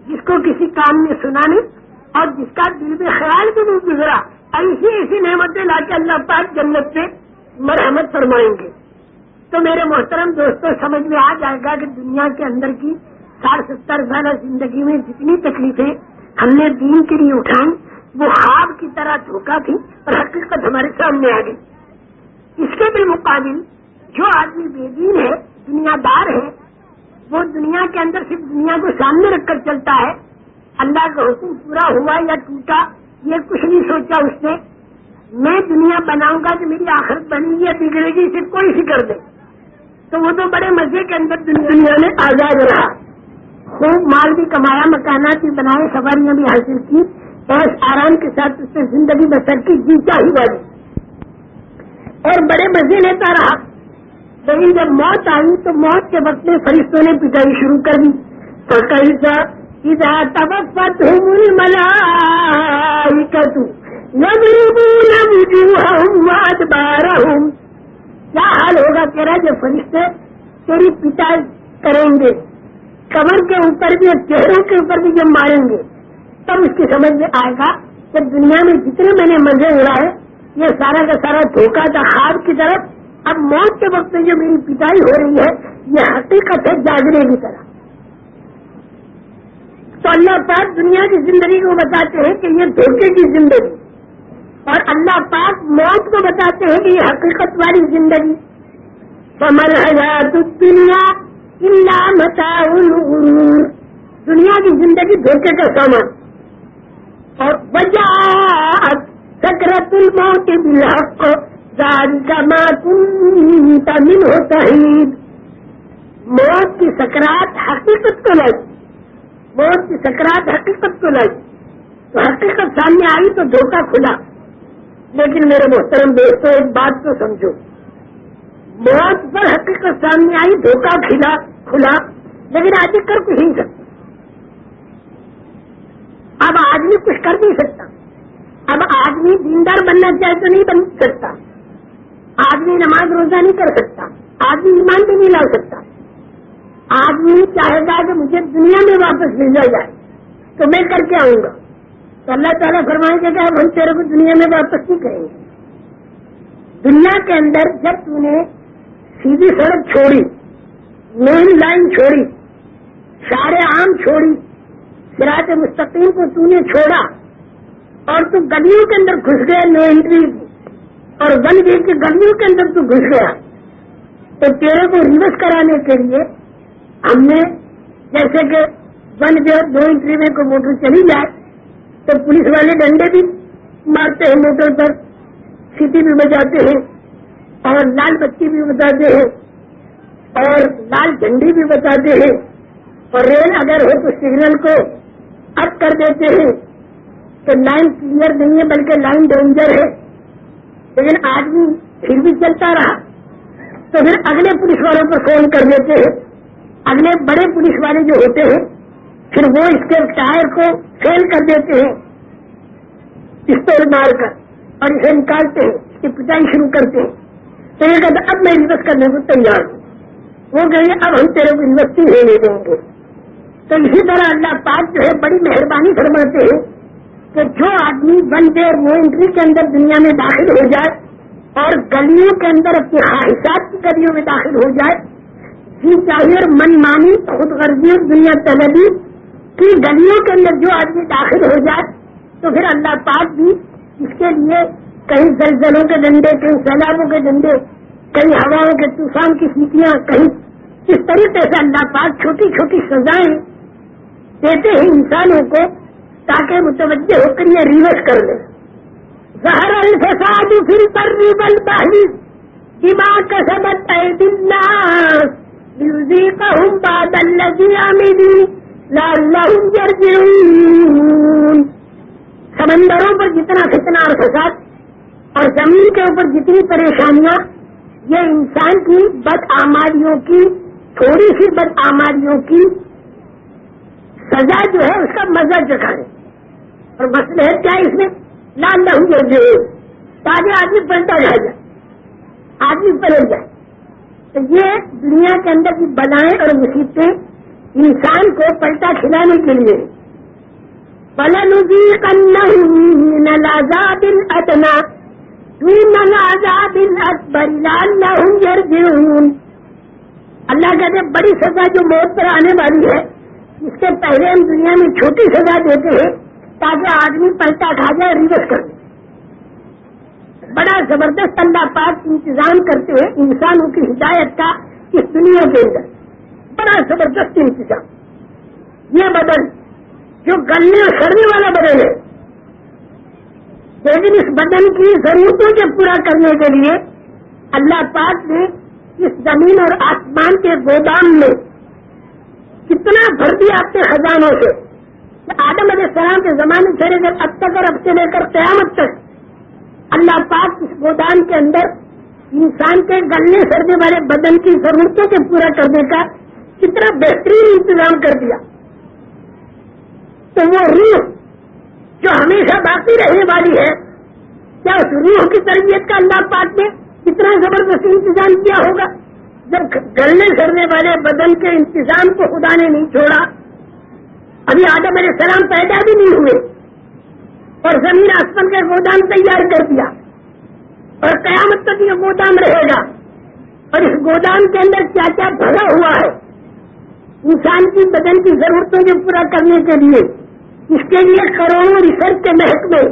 جس کو کسی کام نے سنا نہیں، اور جس کا دل میں خیال بھی نہیں گزرا۔ ایسی ایسی نعمتیں لا کے اللہ پاک جنت پہ مرحمت فرمائیں گے۔ تو میرے محترم دوستوں سمجھ میں آ جائے گا کہ دنیا کے اندر کی ساٹھ ستر سال زندگی میں جتنی تکلیفیں ہم نے دین کے لیے اٹھائی وہ خواب کی طرح دھوکا تھی اور حقیقت ہمارے سامنے آ گئی۔ اس کے بالمقابل جو آدمی بے دین ہے دنیا دار ہے، وہ دنیا کے اندر صرف دنیا کو سامنے رکھ کر چلتا ہے۔ اللہ کا حکم پورا ہوا یا ٹوٹا، یہ کچھ نہیں سوچا اس نے۔ میں دنیا بناؤں گا کہ میری آخرت بنے گی یا بگڑے گی اسے کوئی فکر دے تو وہ تو بڑے مزے کے اندر دنیا میں آزاد رہا۔ خوب مال بھی کمایا، مکانات بھی بنائے، سواریاں بھی حاصل کی۔ بس آرام کے ساتھ اس نے زندگی بسر کی جیتا ہی والی۔ اور بڑے مزے لیتا رہا۔ لیکن جب موت آئی تو موت کے وقت میں فرشتوں نے پٹائی شروع کر دی۔ تو کہیں سا ملا بارہ ہوں کیا حال ہوگا تیرا جو فرشتے تیری پتا کریں گے؟ کمر کے اوپر بھی اور چہروں کے اوپر بھی جب ماریں گے۔ تب اس کی سمجھ میں آئے گا کہ دنیا میں جتنے میں نے مزے اڑائے یہ سارا کا سارا دھوکا تھا، خواب کی طرف۔ اب موت کے وقت میں جو میری پٹائی ہو رہی ہے، یہ حقیقت ہے جاگنے کی طرح۔ تو اللہ پاک دنیا کی زندگی کو بتاتے ہیں کہ یہ دھوکے کی زندگی۔ اور اللہ پاک موت کو بتاتے ہیں کہ یہ حقیقت والی زندگی۔ کمل حیات دنیا اللہ متا دنیا کی زندگی دھوکے کا سامان۔ اور وجہ سکرت الموت بالحق کا ماتن ہوتا ہی موت کی سکرات حقیقت کو لگ۔ موت کی سکرات حقیقت کو لگ۔ تو حقیقت سامنے آئی تو دھوکہ کھلا۔ لیکن میرے محترم دوستوں ایک بات تو سمجھو۔ موت پر حقیقت سامنے آئی، دھوکہ کھلا کھلا۔ لیکن آج کر کچھ نہیں سکتا اب آدمی کچھ کر نہیں سکتا۔ اب آدمی دیندار بننا چاہے تو نہیں بن سکتا۔ آدمی نماز روزہ نہیں کر سکتا۔ آدمی ایمان بھی نہیں لا سکتا۔ آدمی چاہے گا کہ مجھے دنیا میں واپس بھیجا جائے۔ تو میں کر کے آؤں گا۔ تو اللہ تعالیٰ فرمائیں گے کہ ہم تیرے کو دنیا میں واپس نہیں کریں گے؟ دنیا کے اندر جب تم نے سیدھی سڑک چھوڑی، مین لائن چھوڑی سارے عام چھوڑی سراج مستقیم کو تو نے چھوڑا اور تو گلیوں کے اندر گھس گیا نو انٹری اور ون وے کی گلیوں کے اندر تو گھس گیا۔ تو تیرے کو ریورس کرانے کے لیے ہم نے جیسے کہ ون وے دو انٹری میں کوئی موٹر چلی جائے تو پولیس والے ڈنڈے بھی مارتے ہیں موٹر پر، سیٹی بھی بجاتے ہیں اور لال بتی بھی بتاتے ہیں اور لال جھنڈی بھی بتاتے ہیں۔ اور ریل اگر ہو تو سگنل کو اپ کر دیتے ہیں تو لائن کلیئر نہیں ہے بلکہ لائن ڈینجر ہے۔ لیکن آدمی پھر بھی چلتا رہا۔ تو پھر اگلے پولیس والوں پر فون کر دیتے ہیں۔ اگلے بڑے پولیس والے جو ہوتے ہیں، پھر وہ اس کے ٹائر کو فیل کر دیتے ہیں۔ پستول مار کر اور اسے نکالتے ہیں۔ اس کی پٹائی شروع کرتے ہیں۔ تو یہ کہتے اب میں انویسٹ کرنے کو تیار ہوں۔ وہ کہیں گے، اب ہم تیرے کو انویسٹنگ ہونے دیں گے۔ تو اسی طرح اللہ پاک جو ہے بڑی مہربانی فرماتے ہیں کہ جو آدمی ون ڈے وہ انٹری کے اندر دنیا میں داخل ہو جائے اور گلیوں کے اندر اپنی خواہشات کی گلیوں میں داخل ہو جائے جی چاہیے اور من مانی، خود غرضی اور دنیا طلبی کی گلیوں کے اندر جو آدمی داخل ہو جائے، تو پھر اللہ پاک بھی اس کے لیے کہیں زلزلوں کے ڈنڈے کہیں سیلابوں کے ڈنڈے کہیں ہواؤں کے طوفان کی سیٹیاں کہیں اس طریقے سے اللہ پاک چھوٹی چھوٹی سزائیں دیتے ہیں انسانوں کو تاکہ متوجہ ہو کر یہ ریورس کر لیں زہر الفساد پھر پر ریبل باہی دماغ کا سبق ہے دلہ بادل لگی آمیدی سمندروں پر جتنا فتنا اور فساد، اور زمین کے اوپر جتنی پریشانیاں، یہ انسان کی بد آمادیوں کی، تھوڑی سی بد آمادیوں کی سزا جو ہے اس کا مزہ چکھائے اور مسئلہ ہے کیا اس میں؟ لال لہو جو تاکہ آدمی پلٹا جائے جائے۔ آدمی پلٹ جائے۔ تو یہ دنیا کے اندر کی بلائیں اور مصیبتیں انسان کو پلٹا کھلانے کے لیے۔ پلنزی کن آزاد اتنا آزاد اللہ کہتے بڑی سزا جو موت پر آنے والی ہے۔ اس سے پہلے ہم دنیا میں چھوٹی سزا دیتے ہیں تاکہ آدمی پلٹا کھا جائے ریورس کر دے۔ بڑا زبردست اللہ پاک انتظام کرتے ہیں انسانوں کی ہدایت کا اس دنیا کے اندر۔ بڑا زبردست انتظام۔ یہ بدن جو گلنے اور سڑنے والا بدن ہے۔ لیکن اس بدن کی ضرورتوں کے پورا کرنے کے لیے اللہ پاک نے اس زمین اور آسمان کے گودام میں کتنا بھر دیا اپنے خزانوں سے؟ آدم علیہ السلام کے زمانے سے لے کر اب تک اور اب سے لے کر قیامت تک اللہ پاک اس گودام کے اندر انسان کے گلنے سردے والے بدن کی ضرورتوں کے پورا کرنے کا کتنا بہترین انتظام کر دیا۔ تو وہ روح جو ہمیشہ باقی رہنے والی ہے، کیا اس روح کی تربیت کا اللہ پاک نے کتنا زبردست انتظام کیا ہوگا؟ جب گلنے سرنے والے بدن کے انتظام کو خدا نے نہیں چھوڑا، ابھی آدم علیہ السلام پیدا بھی نہیں ہوئے اور زمین آسمان کا گودام تیار کر دیا اور قیامت تک یہ گودام رہے گا۔ اور اس گودام کے اندر کیا کیا بھرا ہوا ہے؟ انسان کی بدن کی ضرورتوں کو پورا کرنے کے لیے، اس کے لیے کروڑوں ریسرچ کے محکمے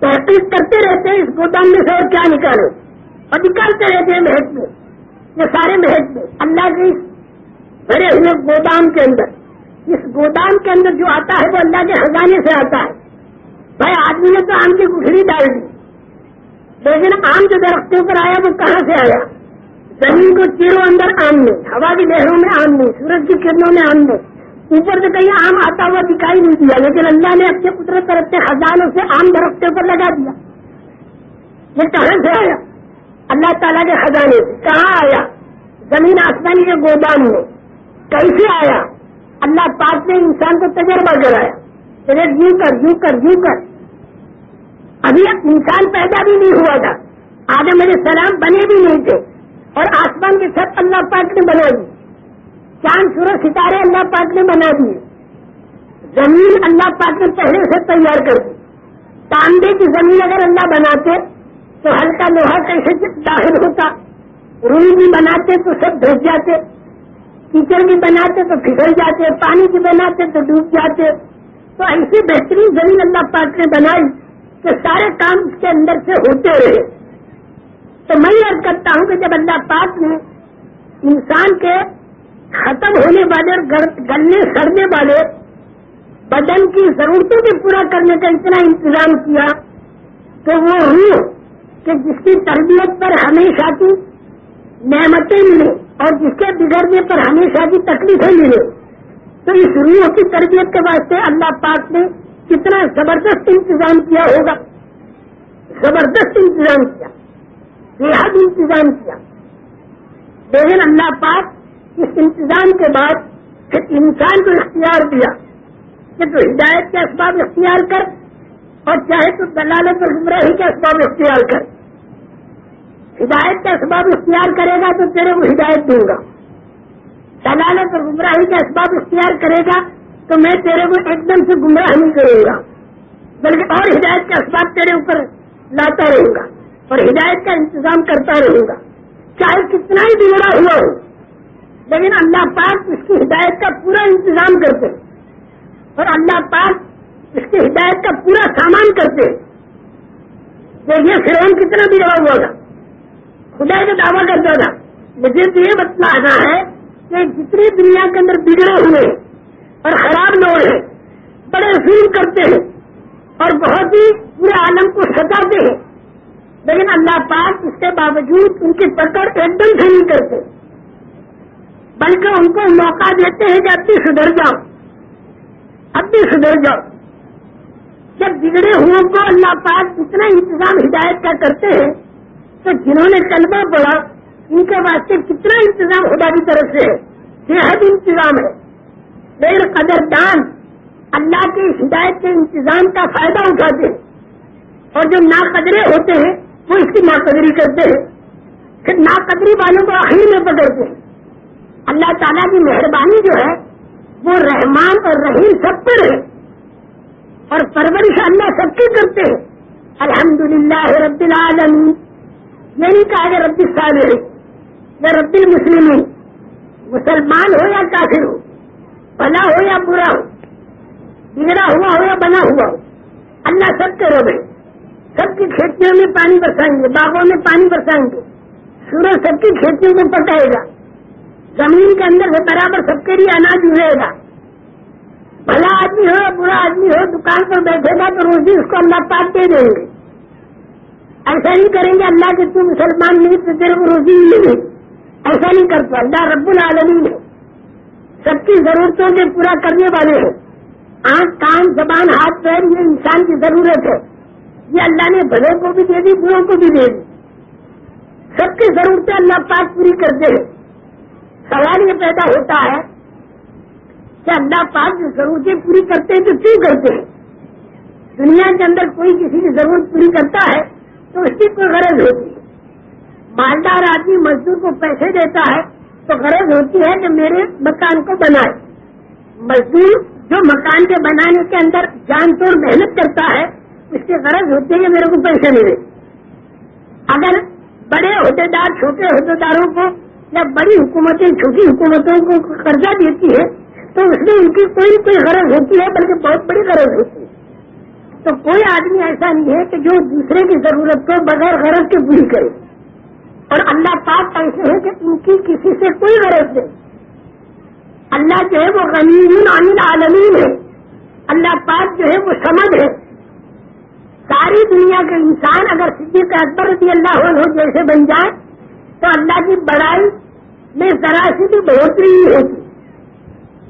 تحقیق کرتے رہتے ہیں، اس گودام میں سے اور کیا نکالو اور نکالتے رہتے ہیں محکمے۔ یہ سارے محض اللہ کے بھرے ہوئے گودام کے اندر۔ اس گودام کے اندر جو آتا ہے وہ اللہ کے خزانے سے آتا ہے۔ بھائی، آدمی نے تو آم کی گٹھڑی ڈال دی۔ لیکن آم جو درختوں پر آیا وہ کہاں سے آیا؟ زمین کو چیروں اندر آم میں ہوا کی لہروں میں آم میں سورج کی کرنوں میں آم میں اوپر سے کہیں آم آتا ہوا دکھائی نہیں دیا، لیکن اللہ نے اپنے قدرت طرف سے خزانوں سے آم درختوں پر لگا دیا۔ یہ کہاں سے آیا؟ اللہ تعالیٰ کے خزانے سے کہاں آیا؟ زمین آسمانی کے گودام میں؟ کیسے آیا؟ اللہ پاک نے انسان کو تجربہ کرایا۔ چلے یوں کر یوں کر یوں کر۔ ابھی انسان پیدا بھی نہیں ہوا تھا۔ آگے میرے سلام بنے بھی نہیں تھے۔ اور آسمان کے چھت اللہ پاک نے بنا دی۔ چاند، سورج، ستارے اللہ پاک نے بنا دیے۔ زمین اللہ پاک نے پہلے سے تیار کر دی۔ تانبے کی زمین اگر اللہ بناتے تو ہلکا لوہا کیسے داخل ہوتا۔ روئی بھی بناتے تو سب دھس جاتے۔ کیچڑ بھی بناتے تو پھسل جاتے۔ پانی بھی بناتے تو ڈوب جاتے۔ تو ایسی بہترین زمین اللہ پاک نے بنائی کہ سارے کام اس کے اندر سے ہوتے رہے۔ تو میں یہ کرتا ہوں کہ جب اللہ پاک نے انسان کے ختم ہونے والے اور گلنے سڑنے والے بدن کی ضرورتوں کو پورا کرنے کا اتنا انتظام کیا تو وہ روح کہ جس کی تربیت پر ہمیشہ کی نعمتیں ملے اور جس کے بگڑنے پر ہمیشہ کی تکلیفیں ملے تو اس روح کی تربیت کے واسطے اللہ پاک نے کتنا زبردست انتظام کیا ہوگا۔ زبردست انتظام کیا۔ بےحد انتظام کیا۔ لیکن اللہ پاک اس انتظام کے بعد پھر انسان کو اختیار دیا کہ تو ہدایت کے اسباب اختیار کر اور چاہے تو دلالت اور گمراہی کے اسباب اختیار کر۔ ہدایت کا اسباب اختیار کرے گا تو تیرے کو ہدایت دوں گا۔ دلالت اور گمراہی کا اسباب اختیار کرے گا تو میں تیرے کو ایک دم سے گمراہ نہیں کروں گا۔ بلکہ اور ہدایت کا اسباب تیرے اوپر لاتا رہوں گا اور ہدایت کا انتظام کرتا رہوں گا۔ چاہے کتنا ہی بگڑا ہوا ہو، لیکن اللہ پاک اس کی ہدایت کا پورا انتظام کرتے اور اللہ پاک اس کی ہدایت کا پورا سامان کرتے دیکھیے فرون کتنا بگڑا ہوا تھا خدا کا دعویٰ کرتا تھا۔ مجھے تو یہ بتلانا ہے کہ جتنی دنیا کے اندر بگڑے ہوئے اور خراب لوگ ہیں بڑے ظلم کرتے ہیں اور بہت ہی پورے عالم کو ستاتے ہیں۔ لیکن اللہ پاک اس کے باوجود ان کی پکڑ ایک دم سے نہیں کرتے۔ بلکہ ان کو موقع دیتے ہیں کہ اب بھی سدھر جاؤ۔ اب بھی سدھر جاؤ۔ جب بگڑے ہوئے کو اللہ پاک اتنا انتظام ہدایت کا کرتے ہیں تو جنہوں نے کلمہ پڑھا، ان کے واسطے کتنا انتظام خدا کی طرف سے ہے؟ بےحد انتظام ہے۔ میرے قدر دان اللہ کے ہدایت کے انتظام کا فائدہ اٹھاتے ہیں۔ اور جو ناقدرے ہوتے ہیں، وہ اس کی ناقدری کرتے ہیں۔ پھر ناقدری والوں کو آخر میں پکڑتے ہیں۔ اللہ تعالیٰ کی مہربانی جو ہے، وہ رحمان اور رحیم سب پر ہے۔ اور پرورش اللہ سب کی کرتے ہیں۔ الحمدللہ رب العالمین۔ یہ نہیں کہا کہ ربی صالح یا ربی مسلم مسلمان ہو یا کافر ہو، بھلا ہو یا برا ہو، بگڑا ہوا ہو یا بنا ہوا ہو، اللہ سب کے رب سب کی کھیتیوں میں پانی برسائیں گے، باغوں میں پانی برسائیں گے۔ سورج سب کی کھیتیوں کو پکائے گا۔ زمین کے اندر سے برابر سب کے لیے اناج اگے گا۔ بھلا آدمی ہو یا برا آدمی ہو، دکان پر بیٹھے گا تو روزی اس کو اللہ پاک دے دیں گے۔ ایسا نہیں کریں گے اللہ کے تو مسلمان نہیں، تو تیرے کو روزی ملے۔ ایسا نہیں کرتا اللہ رب العالمین ہے۔ سب کی ضرورتوں کے پورا کرنے والے ہیں۔ آنکھ، کان، زبان، ہاتھ، پیر، یہ انسان کی ضرورت ہے۔ یہ اللہ نے بھلے کو بھی دے دی، بروں کو بھی دے دی۔ سب کی ضرورتیں اللہ پاک پوری کرتے ہیں۔ سوال یہ پیدا ہوتا ہے کہ اللہ پاک جو ضرورتیں پوری کرتے ہیں، تو کیوں کرتے ہیں؟ دنیا کے اندر کوئی کسی کی ضرورت پوری کرتا ہے تو اس کی کوئی غرض ہوتی ہے۔ مالدار آدمی مزدور کو پیسے دیتا ہے تو غرض ہوتی ہے کہ میرے مکان کو بنائے۔ مزدور جو مکان کے بنانے کے اندر جان توڑ محنت کرتا ہے، اس کی غرض ہوتی ہے کہ میرے کو پیسے ملے۔ اگر بڑے عہدیدار، چھوٹے عہدیداروں کو یا بڑی حکومتیں، چھوٹی حکومتوں کو قرضہ دیتی ہے، تو اس میں ان کی کوئی کوئی غرض ہوتی ہے، بلکہ بہت بڑی غرض ہوتی ہے۔ تو کوئی آدمی ایسا نہیں ہے کہ جو دوسرے کی ضرورت کو بغیر غرض کے پوری کرے۔ اور اللہ پاک ایسے ہے کہ ان کی کسی سے کوئی غرض نہیں۔ اللہ جو ہے وہ غنی عامل عالمین ہے۔ اللہ پاک جو ہے وہ سمجھ ہے۔ ساری دنیا کے انسان اگر صدیق اکبر رضی اللہ عنہ جیسے بن جائے تو اللہ کی بڑائی میں ذرا سی بھی بڑھوتری نہیں ہوتی۔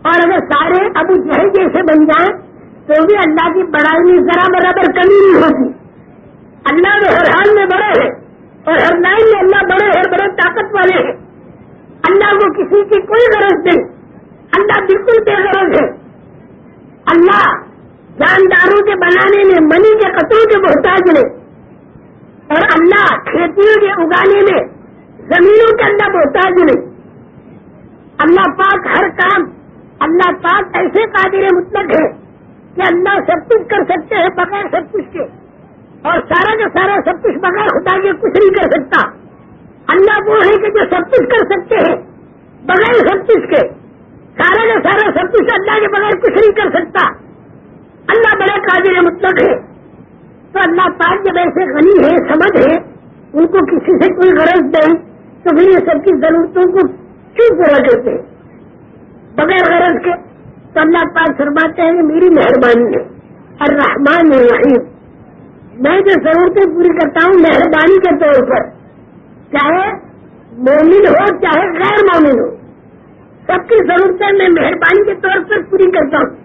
اور اگر سارے ابو جہل جیسے بن جائیں تو بھی اللہ کی بڑائی میں ذرا برابر کمی نہیں ہوتی۔ اللہ میں ہر حال میں بڑے ہیں اور ہر لائن میں اللہ بڑے ہیں بڑے طاقت والے ہیں۔ اللہ کو کسی کی کوئی غرض نہیں۔ اللہ بالکل بے غرض ہے۔ اللہ جانداروں کے بنانے میں، منی کے قطروں کے محتاج نے اور اللہ کھیتیوں کے اگانے میں، زمینوں کے اندر محتاج نے اللہ پاک ہر کام، اللہ پاک ایسے قادر مطلق ہے کہ اللہ سب کچھ کر سکتے ہیں بغیر سب کچھ کے۔ اور سارا کا سارا سب کچھ بغیر خدا کے کچھ نہیں کر سکتا۔ اللہ وہ ہے کہ جو سب کچھ کر سکتے ہیں بغیر سب کچھ کے۔ سارا کا سارا سب کچھ اللہ کے بغیر کچھ نہیں کر سکتا۔ اللہ بڑے قادر مطلب ہے۔ تو اللہ پاک جب ایسے غنی ہے سمجھ ہے ان کو کسی سے کوئی غرض دے تو پھر یہ سب کی ضرورتوں کو کیوں پورا کرتے بغیر غرض کے۔ تو اللہ پاک فرماتے ہیں، میری مہربانی ہے۔ الرحمن الرحیم۔ میں جو ضرورتیں پوری کرتا ہوں، مہربانی کے طور پر۔ چاہے مومن ہو، چاہے غیر مومن ہو۔ سب کی ضرورتیں میں مہربانی کے طور پر پوری کرتا ہوں۔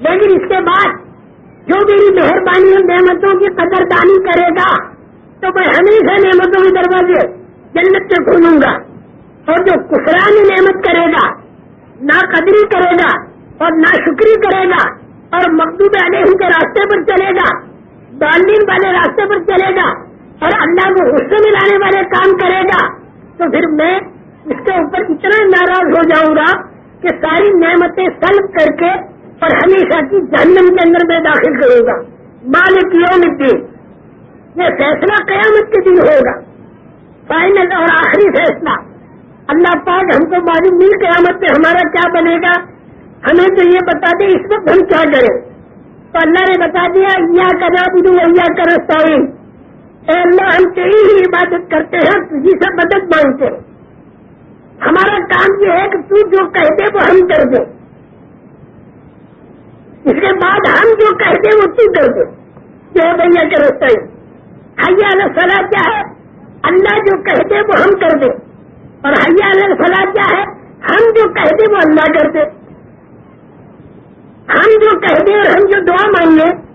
لیکن اس کے بعد جو میری مہربانی اور نعمتوں کی قدردانی کرے گا، تو میں ہمیشہ نعمتوں کے دروازے جنت سے کھولوں گا اور جو کفرانی نعمت کرے گا نہ قدری کرے گا اور نہ شکری کرے گا اور مقدوب علیہ کے راستے پر چلے گا بالین والے راستے پر چلے گا اور اللہ کو غصے میں لانے والے کام کرے گا۔ تو پھر میں اس کے اوپر اتنا ناراض ہو جاؤں گا کہ ساری نعمتیں سلب کر کے اور ہمیشہ کی جہنم کے اندر میں داخل کروں گا۔ مالک یوم الدین، یہ فیصلہ قیامت کے دن ہوگا۔ فائنل اور آخری فیصلہ۔ اللہ پاک ہم کو معلوم نہیں قیامت میں ہمارا کیا بنے گا۔ ہمیں تو یہ بتا دیں اس وقت ہم کیا کریں۔ تو اللہ نے بتا دیا یا کرا بدو یا کر اے اللہ، ہم تیری ہی عبادت کرتے ہیں تجھی سے مدد مانگتے ہیں۔ ہمارا کام یہ ہے کہ تو جو کہہ دے، وہ ہم کر دیں۔ اس کے بعد ہم جو کہتے وہ تو کر دیں۔ جو بھیا کے رستے حیا فلاح کیا ہے؟ اللہ جو کہتے وہ ہم کر دیں۔ اور حیا فلاح کیا ہے؟ ہم جو کہتے وہ اللہ کر ہم جو کہتے اور ہم جو دعا مانگے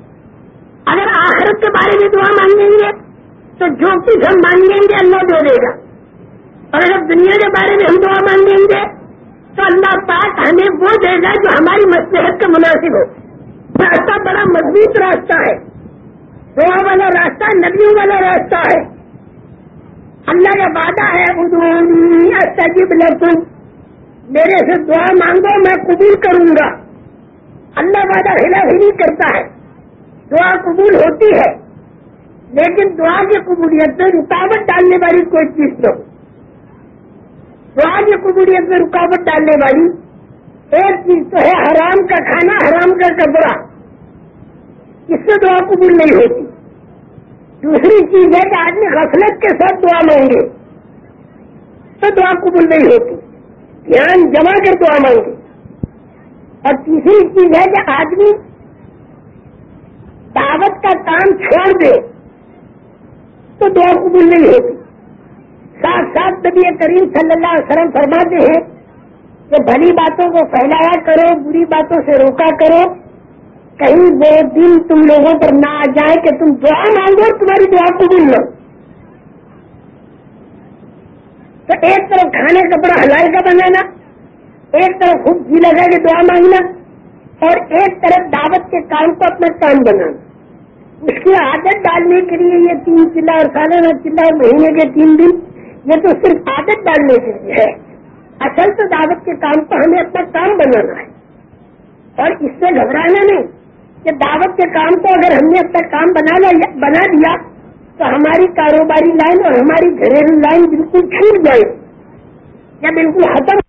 اگر آخرت کے بارے میں دعا مانگیں گے، تو جو کچھ ہم مانگیں گے اللہ دے دے گا۔ اور اگر دنیا کے بارے میں ہم دعا مانگیں گے، تو اللہ پاک ہمیں وہ دے گا جو ہماری مسلحت کا مناسب ہو۔ راستہ بڑا مضبوط راستہ ہے۔ دعا والا راستہ ندیوں والا راستہ ہے۔ اللہ کا وعدہ ہے استجب لکم میرے سے دعا مانگو، میں قبول کروں گا۔ اللہ وعدہ خلاف ہی نہیں کرتا ہے۔ دعا قبول ہوتی ہے، لیکن دعا کی قبولیت میں رکاوٹ ڈالنے والی کوئی چیز نہ ہو۔ دعا کی قبولیت میں رکاوٹ ڈالنے والی ایک چیز تو ہے، حرام کا کھانا، حرام کا کپڑا۔ اس سے دعا قبول نہیں ہوتی۔ دوسری چیز ہے کہ آدمی غفلت کے ساتھ دعا مانگے۔ تو دعا قبول نہیں ہوتی۔ دھیان جما کر دعا مانگے۔ اور تیسری چیز ہے کہ آدمی دعوت کا کام چھوڑ دے تو دعا قبول نہیں ہوتی۔ ساتھ ساتھ نبی کریم صلی اللہ علیہ وسلم فرماتے ہیں کہ بھلی باتوں کو پھیلایا کرو، بری باتوں سے روکا کرو۔ کہیں وہ دن تم لوگوں پر نہ آ جائے کہ تم دعا مانگو اور تمہاری دعا قبول لو تو ایک طرف کھانے کپڑا ہلائی کا بنانا، ایک طرف خود جی لگا کے دعا مانگنا، اور ایک طرف دعوت کے کام کو اپنا کام بنانا۔ اس کی عادت ڈالنے کے لیے یہ تین چلا اور سالانہ چلا اور مہینے کے تین دن، یہ تو صرف عادت ڈالنے کے لیے ہے۔ اصل تو دعوت کے کام کو ہمیں اپنا کام بنانا ہے۔ اور اس سے گھبرانا نہیں۔ کہ دعوت کے کام کو اگر ہم نے اپنا کام بنا بنا دیا تو ہماری کاروباری لائن اور ہماری گھریلو لائن بالکل چھوٹ جائے۔ یا بالکل ختم